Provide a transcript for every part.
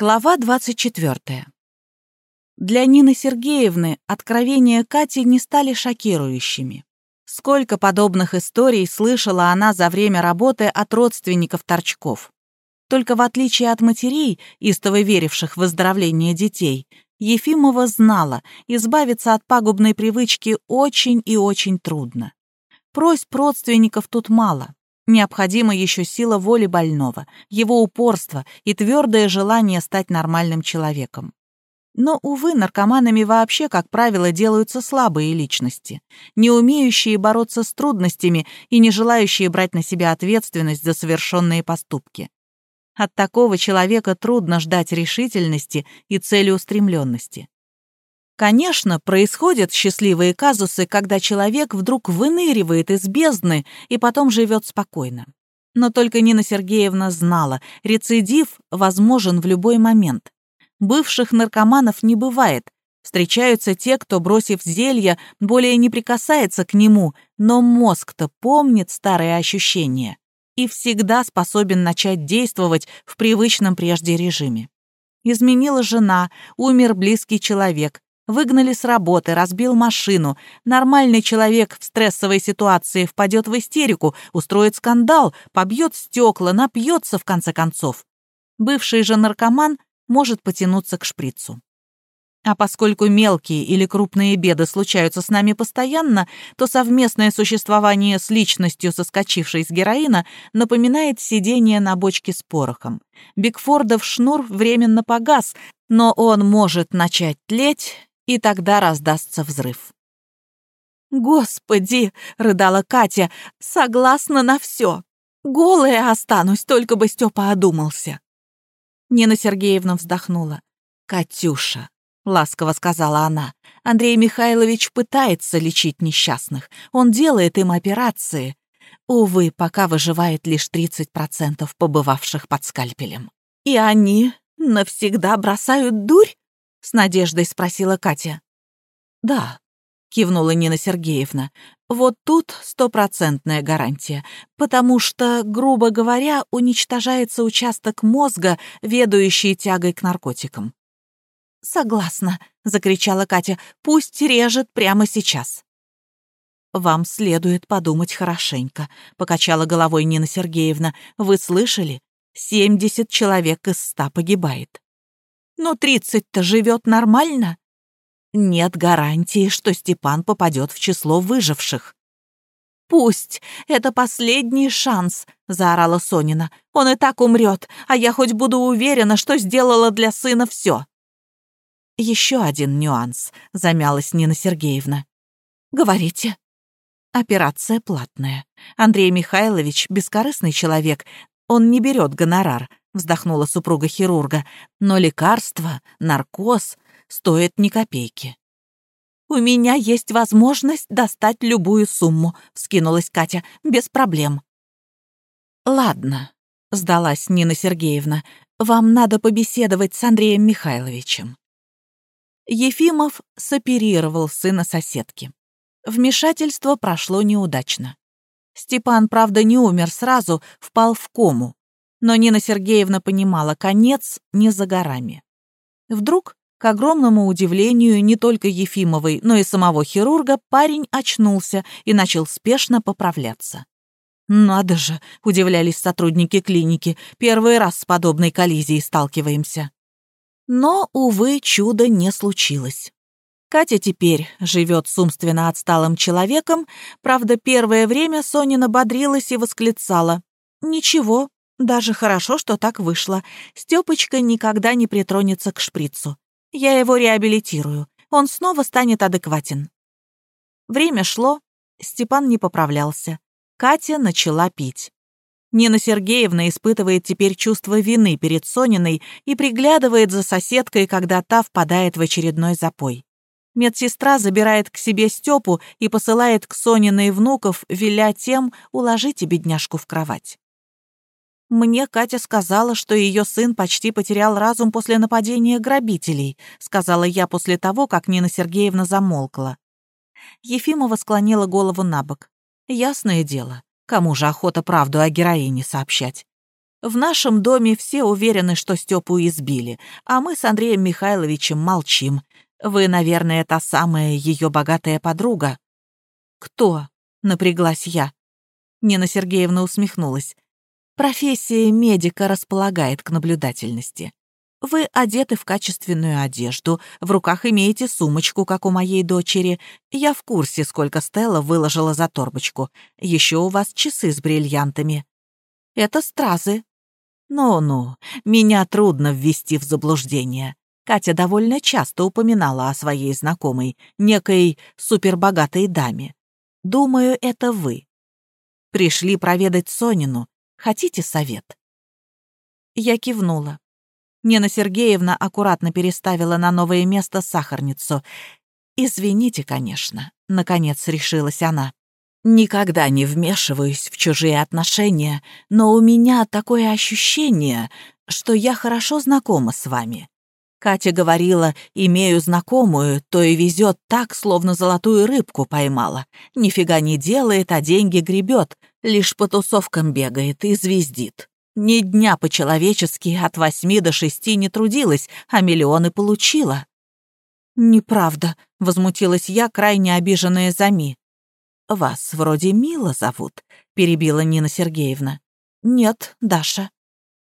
Глава 24. Для Нины Сергеевны откровения Кати не стали шокирующими. Сколько подобных историй слышала она за время работы от родственников Торчков. Только в отличие от матерей, истово веривших в выздоровление детей, Ефимова знала, избавиться от пагубной привычки очень и очень трудно. Просьб родственников тут мало. Необходима еще сила воли больного, его упорство и твердое желание стать нормальным человеком. Но, увы, наркоманами вообще, как правило, делаются слабые личности, не умеющие бороться с трудностями и не желающие брать на себя ответственность за совершенные поступки. От такого человека трудно ждать решительности и целеустремленности. Конечно, происходят счастливые казусы, когда человек вдруг выныривает из бездны и потом живет спокойно. Но только Нина Сергеевна знала, рецидив возможен в любой момент. Бывших наркоманов не бывает. Встречаются те, кто, бросив зелье, более не прикасается к нему, но мозг-то помнит старые ощущения и всегда способен начать действовать в привычном прежде режиме. Изменила жена, умер близкий человек, Выгнали с работы, разбил машину. Нормальный человек в стрессовой ситуации впадет в истерику, устроит скандал, побьет стекла, напьется в конце концов. Бывший же наркоман может потянуться к шприцу. А поскольку мелкие или крупные беды случаются с нами постоянно, то совместное существование с личностью, соскочившей с героина, напоминает сидение на бочке с порохом. Бигфордов шнур временно погас, но он может начать тлеть, и тогда раздастся взрыв. «Господи!» — рыдала Катя. «Согласна на все. Голая останусь, только бы Степа одумался». Нина Сергеевна вздохнула. «Катюша», — ласково сказала она, — «Андрей Михайлович пытается лечить несчастных. Он делает им операции. Увы, пока выживает лишь 30% побывавших под скальпелем. И они навсегда бросают дурь?» — с надеждой спросила Катя. «Да», — кивнула Нина Сергеевна. «Вот тут стопроцентная гарантия, потому что, грубо говоря, уничтожается участок мозга, ведущий тягой к наркотикам». «Согласна», — закричала Катя. «Пусть режет прямо сейчас». «Вам следует подумать хорошенько», — покачала головой Нина Сергеевна. «Вы слышали? Семьдесят человек из ста погибает». Но тридцать-то живет нормально. Нет гарантии, что Степан попадет в число выживших. «Пусть, это последний шанс», — заорала Сонина. «Он и так умрет, а я хоть буду уверена, что сделала для сына все». «Еще один нюанс», — замялась Нина Сергеевна. «Говорите». «Операция платная. Андрей Михайлович — бескорыстный человек. Он не берет гонорар вздохнула супруга хирурга, но лекарства, наркоз стоят ни копейки. «У меня есть возможность достать любую сумму», — вскинулась Катя, — «без проблем». «Ладно», — сдалась Нина Сергеевна, — «вам надо побеседовать с Андреем Михайловичем». Ефимов соперировал сына соседки. Вмешательство прошло неудачно. Степан, правда, не умер сразу, впал в кому. Но Нина Сергеевна понимала, конец не за горами. Вдруг, к огромному удивлению не только Ефимовой, но и самого хирурга, парень очнулся и начал спешно поправляться. «Надо же!» — удивлялись сотрудники клиники. «Первый раз с подобной коллизией сталкиваемся». Но, увы, чудо не случилось. Катя теперь живет с умственно отсталым человеком, правда, первое время Сонина бодрилась и восклицала. «Ничего, даже хорошо, что так вышло. Стёпочка никогда не притронется к шприцу. Я его реабилитирую. Он снова станет адекватен. Время шло, Степан не поправлялся. Катя начала пить. Нина Сергеевна испытывает теперь чувство вины перед Сониной и приглядывает за соседкой, когда та впадает в очередной запой. Медсестра забирает к себе Степу и посылает к Сониной внуков, веля тем уложите бедняжку в кровать. «Мне Катя сказала, что ее сын почти потерял разум после нападения грабителей», сказала я после того, как Нина Сергеевна замолкла. Ефимова склонила голову на бок. «Ясное дело, кому же охота правду о героине сообщать? В нашем доме все уверены, что Степу избили, а мы с Андреем Михайловичем молчим. Вы, наверное, та самая ее богатая подруга». «Кто?» — напряглась я. Нина Сергеевна усмехнулась. «Профессия медика располагает к наблюдательности. Вы одеты в качественную одежду, в руках имеете сумочку, как у моей дочери. Я в курсе, сколько Стелла выложила за торбочку. Еще у вас часы с бриллиантами. Это стразы, ну-ну, меня трудно ввести в заблуждение. Катя довольно часто упоминала о своей знакомой, некой супербогатой даме. Думаю, это вы. Пришли проведать Сонину. Хотите совет?» Я кивнула. Нина Сергеевна аккуратно переставила на новое место сахарницу. «Извините, конечно», — наконец решилась она. Никогда не вмешиваюсь в чужие отношения, но у меня такое ощущение, что я хорошо знакома с вами. Катя говорила, имею знакомую, то и везет так, словно золотую рыбку поймала. Нифига не делает, а деньги гребет, лишь по тусовкам бегает и звездит. Ни дня по-человечески от восьми до шести не трудилась, а миллионы получила. «Неправда», — возмутилась я, крайне обиженная за Ми. «Вас вроде Мила зовут», — перебила Нина Сергеевна. «Нет, Даша».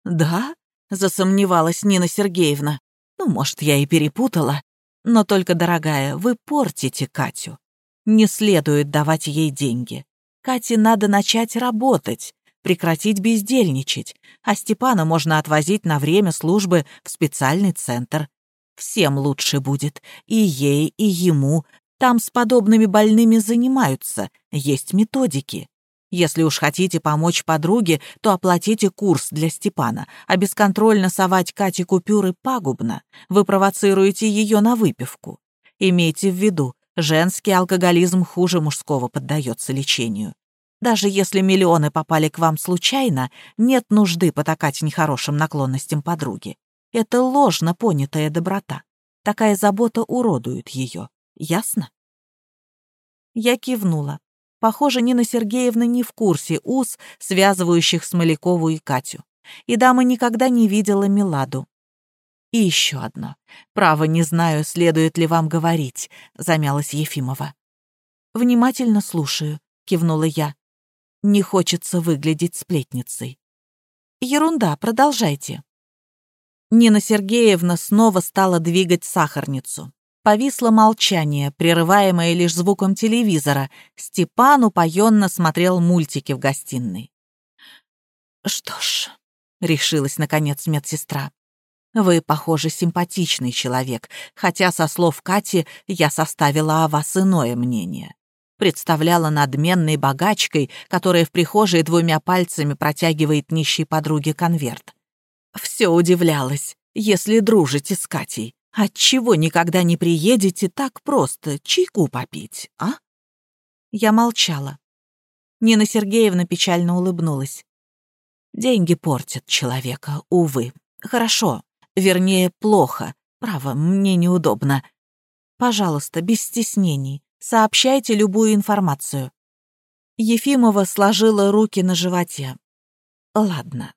«Да?» — засомневалась Нина Сергеевна. «Ну, может, я и перепутала. Но только, дорогая, вы портите Катю. Не следует давать ей деньги. Кате надо начать работать, прекратить бездельничать, а Степана можно отвозить на время службы в специальный центр. Всем лучше будет, и ей, и ему, там с подобными больными занимаются, есть методики. Если уж хотите помочь подруге, то оплатите курс для Степана, а бесконтрольно совать Кате купюры пагубно. Вы провоцируете ее на выпивку. Имейте в виду, женский алкоголизм хуже мужского поддается лечению. Даже если миллионы попали к вам случайно, нет нужды потакать нехорошим наклонностям подруги. Это ложно понятая доброта. Такая забота уродует ее. Ясно? Я кивнула. Похоже, Нина Сергеевна не в курсе уз, связывающих Смолякову и Катю. И дама никогда не видела Миладу. И еще одно. Право, не знаю, следует ли вам говорить, замялась Ефимова. Внимательно слушаю, кивнула я. Не хочется выглядеть сплетницей. Ерунда, продолжайте. Нина Сергеевна снова стала двигать сахарницу. Повисло молчание, прерываемое лишь звуком телевизора. Степан упоенно смотрел мультики в гостиной. «Что ж», — решилась, наконец, медсестра, «вы, похоже, симпатичный человек, хотя, со слов Кати, я составила о вас иное мнение. Представляла надменной богачкой, которая в прихожей двумя пальцами протягивает нищей подруге конверт. Все удивлялась, если дружите с Катей. Отчего никогда не приедете так просто чайку попить, а? Я молчала. Нина Сергеевна печально улыбнулась. Деньги портят человека, увы. Хорошо, вернее, плохо. Право, мне неудобно. Пожалуйста, без стеснений, сообщайте любую информацию. Ефимова сложила руки на животе. Ладно,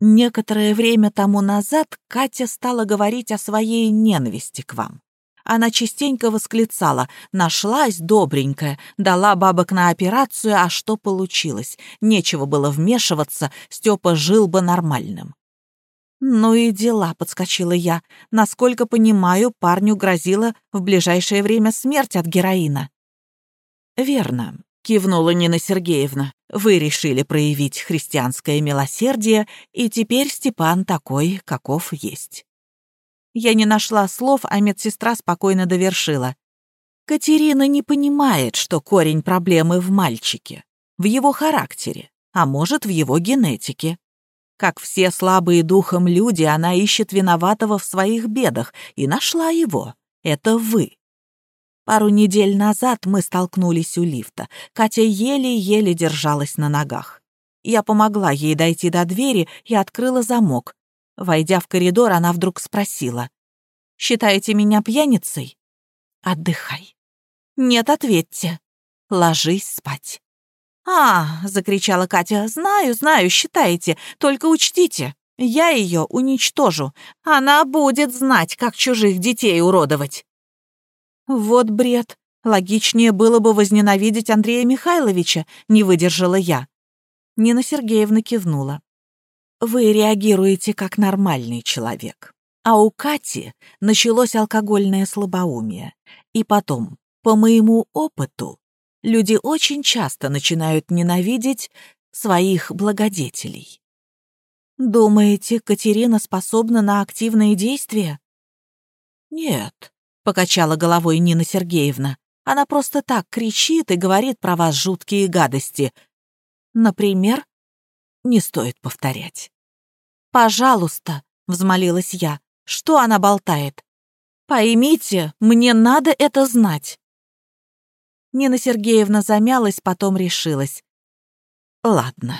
Некоторое время тому назад Катя стала говорить о своей ненависти к вам. Она частенько восклицала «Нашлась добренькая, дала бабок на операцию, а что получилось? Нечего было вмешиваться, Степа жил бы нормальным». «Ну и дела», — подскочила я. «Насколько понимаю, парню грозила в ближайшее время смерть от героина». «Верно кивнула Нина Сергеевна. «Вы решили проявить христианское милосердие, и теперь Степан такой, каков есть». Я не нашла слов, а медсестра спокойно довершила. Катерина не понимает, что корень проблемы в мальчике, в его характере, а может, в его генетике. Как все слабые духом люди, она ищет виноватого в своих бедах и нашла его. Это вы. Пару недель назад мы столкнулись у лифта. Катя еле-еле держалась на ногах. Я помогла ей дойти до двери и открыла замок. Войдя в коридор, она вдруг спросила. «Считаете меня пьяницей?» «Отдыхай». «Нет, ответьте. Ложись спать». «А!» — закричала Катя. «Знаю, знаю, считаете. Только учтите, я ее уничтожу. Она будет знать, как чужих детей уродовать». «Вот бред. Логичнее было бы возненавидеть Андрея Михайловича», — не выдержала я. Нина Сергеевна кивнула. «Вы реагируете как нормальный человек. А у Кати началось алкогольное слабоумие. И потом, по моему опыту, люди очень часто начинают ненавидеть своих благодетелей. Думаете, Катерина способна на активные действия? Нет, покачала головой Нина Сергеевна. Она просто так кричит и говорит про вас жуткие гадости. Например, не стоит повторять. «Пожалуйста», — взмолилась я, — «что она болтает? Поймите, мне надо это знать». Нина Сергеевна замялась, потом решилась. «Ладно.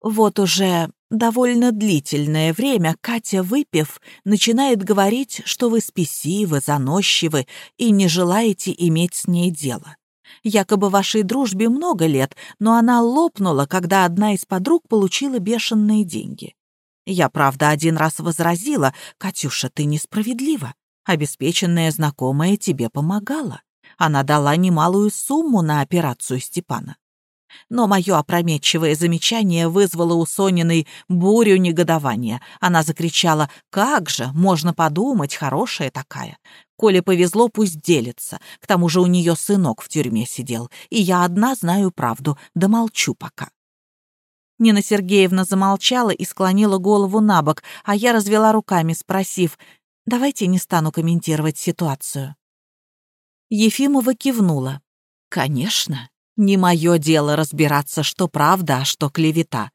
Вот уже довольно длительное время Катя, выпив, начинает говорить, что вы спесивы, заносчивы и не желаете иметь с ней дело. Якобы вашей дружбе много лет, но она лопнула, когда одна из подруг получила бешеные деньги. Я, правда, один раз возразила, «Катюша, ты несправедлива. Обеспеченная знакомая тебе помогала. Она дала немалую сумму на операцию Степана. Но мое опрометчивое замечание вызвало у Сониной бурю негодования. Она закричала «Как же, можно подумать, хорошая такая. Коле повезло, пусть делится. К тому же у нее сынок в тюрьме сидел. И я одна знаю правду, да молчу пока». Нина Сергеевна замолчала и склонила голову на бок, а я развела руками, спросив «Давайте не стану комментировать ситуацию». Ефимова кивнула. «Конечно, не мое дело разбираться, что правда, а что клевета.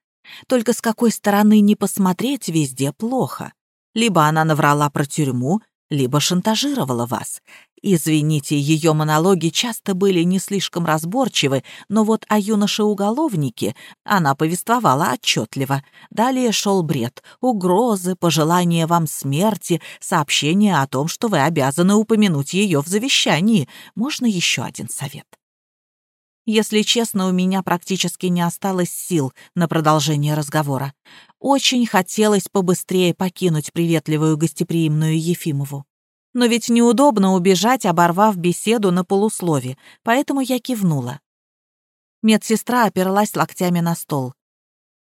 Только с какой стороны не посмотреть, везде плохо. Либо она наврала про тюрьму, либо шантажировала вас. Извините, ее монологи часто были не слишком разборчивы, но вот о юноше-уголовнике она повествовала отчетливо. Далее шел бред, угрозы, пожелания вам смерти, сообщение о том, что вы обязаны упомянуть ее в завещании. Можно еще один совет? Если честно, у меня практически не осталось сил на продолжение разговора. Очень хотелось побыстрее покинуть приветливую гостеприимную Ефимову. Но ведь неудобно убежать, оборвав беседу на полуслове, поэтому я кивнула. Медсестра оперлась локтями на стол.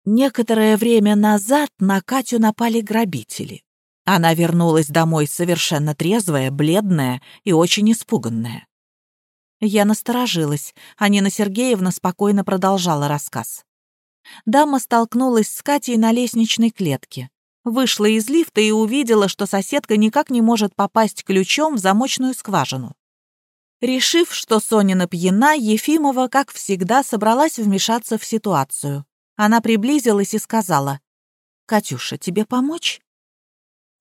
Некоторое время назад на Катю напали грабители. Она вернулась домой совершенно трезвая, бледная и очень испуганная. Я насторожилась, а Нина Сергеевна спокойно продолжала рассказ. Дама столкнулась с Катей на лестничной клетке. Вышла из лифта и увидела, что соседка никак не может попасть ключом в замочную скважину. Решив, что Сонина пьяна, Ефимова, как всегда, собралась вмешаться в ситуацию. Она приблизилась и сказала, «Катюша, тебе помочь?»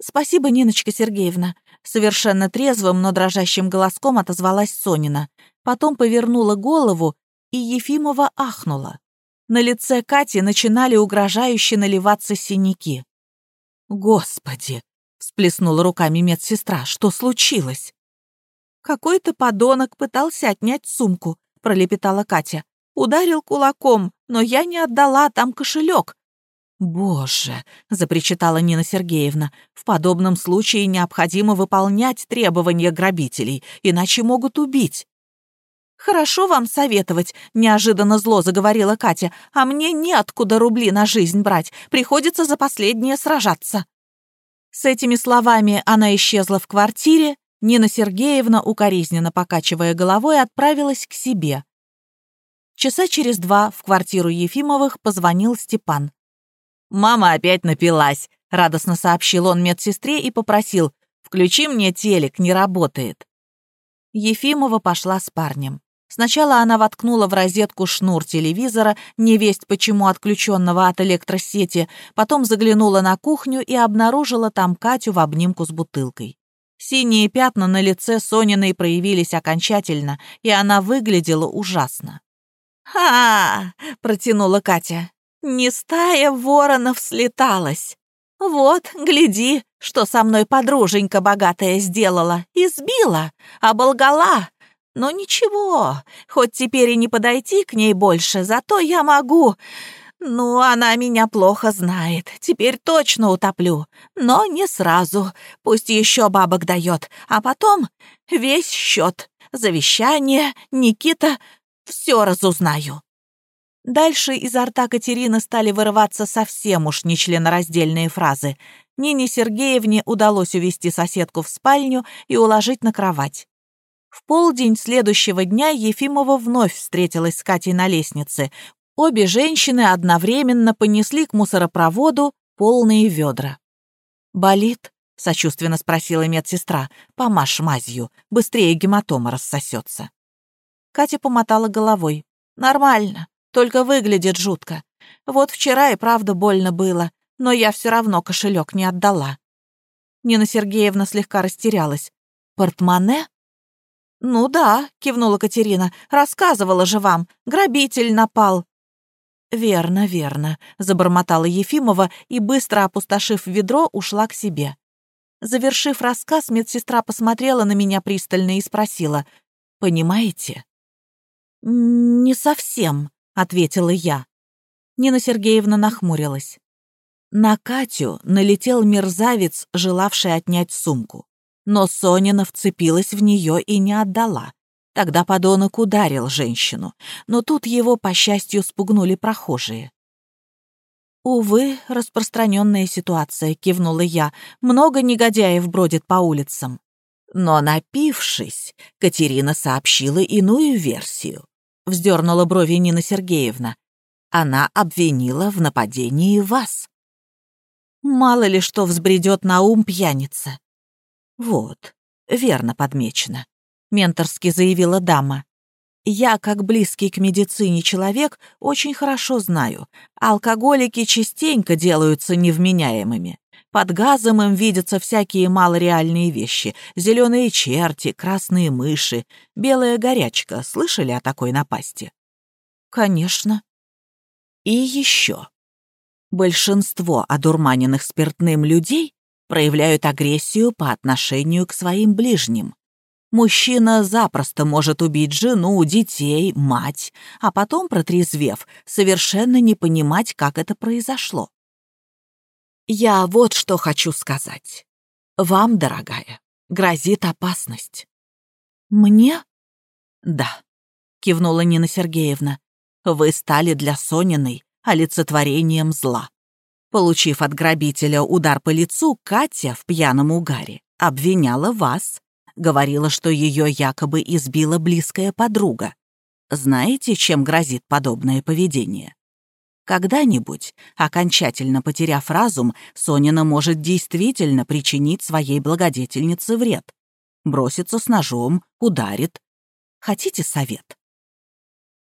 «Спасибо, Ниночка Сергеевна», — совершенно трезвым, но дрожащим голоском отозвалась Сонина. Потом повернула голову, и Ефимова ахнула. На лице Кати начинали угрожающе наливаться синяки. «Господи!» — всплеснула руками медсестра. «Что случилось?» «Какой-то подонок пытался отнять сумку», — пролепетала Катя. «Ударил кулаком, но я не отдала, там кошелек. «Боже!» — запричитала Нина Сергеевна. «В подобном случае необходимо выполнять требования грабителей, иначе могут убить». «Хорошо вам советовать», — неожиданно зло заговорила Катя, «а мне неоткуда рубли на жизнь брать, приходится за последнее сражаться». С этими словами она исчезла в квартире, Нина Сергеевна, укоризненно покачивая головой, отправилась к себе. Часа через два в квартиру Ефимовых позвонил Степан. «Мама опять напилась», — радостно сообщил он медсестре и попросил, «Включи мне телек, не работает». Ефимова пошла с парнем. Сначала она воткнула в розетку шнур телевизора, невесть почему отключенного от электросети, потом заглянула на кухню и обнаружила там Катю в обнимку с бутылкой. Синие пятна на лице Сониной проявились окончательно, и она выглядела ужасно. «Ха!» — протянула Катя. Не стая воронов слеталась. Вот, гляди, что со мной подруженька богатая сделала. Избила, оболгала. Но ничего, хоть теперь и не подойти к ней больше, зато я могу. Ну, она меня плохо знает, теперь точно утоплю. Но не сразу, пусть еще бабок дает, а потом весь счет, завещание, Никита, все разузнаю. Дальше изо рта Катерины стали вырываться совсем уж нечленораздельные фразы. Нине Сергеевне удалось увести соседку в спальню и уложить на кровать. В полдень следующего дня Ефимова вновь встретилась с Катей на лестнице. Обе женщины одновременно понесли к мусоропроводу полные ведра. «Болит?» — сочувственно спросила медсестра. «Помажь мазью, быстрее гематома рассосется». Катя помотала головой. «Нормально. Только выглядит жутко. Вот вчера и правда больно было, но я все равно кошелек не отдала. Нина Сергеевна слегка растерялась. «Портмоне?» «Ну да», — кивнула Катерина, — «рассказывала же вам, грабитель напал». «Верно, верно», — забормотала Ефимова и, быстро опустошив ведро, ушла к себе. Завершив рассказ, медсестра посмотрела на меня пристально и спросила, «Понимаете?» «Не совсем», — ответила я. Нина Сергеевна нахмурилась. На Катю налетел мерзавец, желавший отнять сумку. Но Сонина вцепилась в нее и не отдала. Тогда подонок ударил женщину, но тут его, по счастью, спугнули прохожие. «Увы, распространенная ситуация», — кивнула я. «Много негодяев бродит по улицам». Но напившись, Катерина сообщила иную версию вздернула брови Нина Сергеевна. Она обвинила в нападении вас. Мало ли что взбредет на ум пьяница. Вот, верно подмечено, менторски заявила дама. Я, как близкий к медицине человек, очень хорошо знаю, алкоголики частенько делаются невменяемыми. Под газом им видятся всякие малореальные вещи. Зеленые черти, красные мыши, белая горячка. Слышали о такой напасти? Конечно. И еще. Большинство одурманенных спиртным людей проявляют агрессию по отношению к своим ближним. Мужчина запросто может убить жену, детей, мать, а потом, протрезвев, совершенно не понимать, как это произошло. Я вот что хочу сказать. Вам, дорогая, грозит опасность. Мне? Да, кивнула Нина Сергеевна. Вы стали для Сониной олицетворением зла. Получив от грабителя удар по лицу, Катя в пьяном угаре обвиняла вас, говорила, что ее якобы избила близкая подруга. Знаете, чем грозит подобное поведение? Когда-нибудь, окончательно потеряв разум, Сонина может действительно причинить своей благодетельнице вред. Бросится с ножом, ударит. Хотите совет?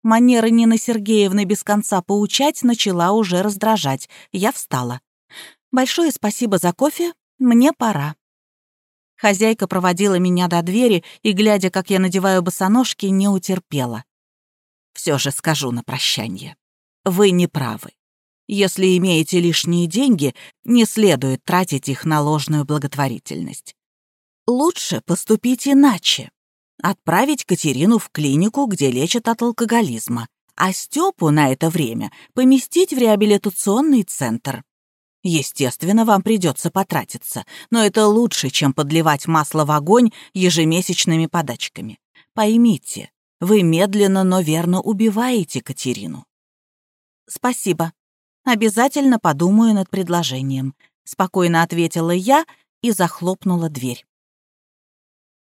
Манера Нины Сергеевны без конца поучать начала уже раздражать. Я встала. «Большое спасибо за кофе, мне пора». Хозяйка проводила меня до двери и, глядя, как я надеваю босоножки, не утерпела. Все же скажу на прощание. Вы не правы. Если имеете лишние деньги, не следует тратить их на ложную благотворительность. Лучше поступить иначе. Отправить Катерину в клинику, где лечат от алкоголизма, а Степу на это время поместить в реабилитационный центр. Естественно, вам придется потратиться, но это лучше, чем подливать масло в огонь ежемесячными подачками. Поймите, вы медленно, но верно убиваете Катерину. «Спасибо. Обязательно подумаю над предложением», — спокойно ответила я и захлопнула дверь.